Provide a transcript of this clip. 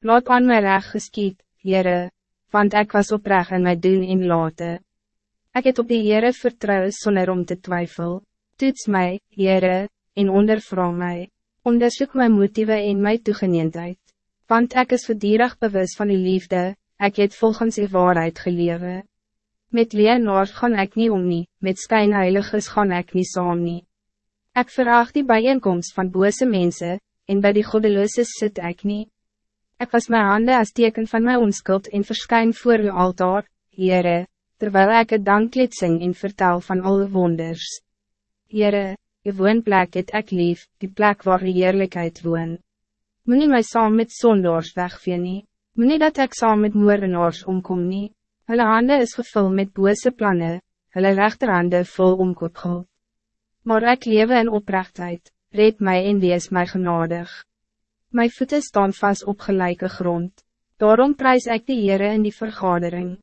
Laat aan my reg geskiet, Heere, want ik was oprecht in my doen en late. Ik het op die Heere vertrouwen zonder om te twijfel. Toets mij, Heere, en ondervra mij. Onderzoek mijn motieven en mijn toegeneendheid. Want ik is verdierig bewust van uw liefde, ik het volgens uw waarheid gelewe. Met leenaars gaan ik niet om nie, met skynheiliges gaan ik niet saam nie. Ek vraag die bijeenkomst van bose mensen, en bij die goddeloze zit ik niet. Ik was mijn handen als teken van mijn onschuld en verschijn voor uw altaar, Heere, terwijl ik het danklied zing en vertel van alle wonders. Heere, uw woonplek het ek lief, die plek waar die heerlijkheid woon. Moenie my saam met zondaars wegvee nie, moenie dat ik saam met moordenaars omkom nie, hulle hande is gevul met bose plannen, hulle rechterhande vol omkoopgeld. Maar ik lewe in oprechtheid, red mij en wees my genadig. Mijn voeten staan vast op gelijke grond. Daarom prijs ik de Heere in die vergadering.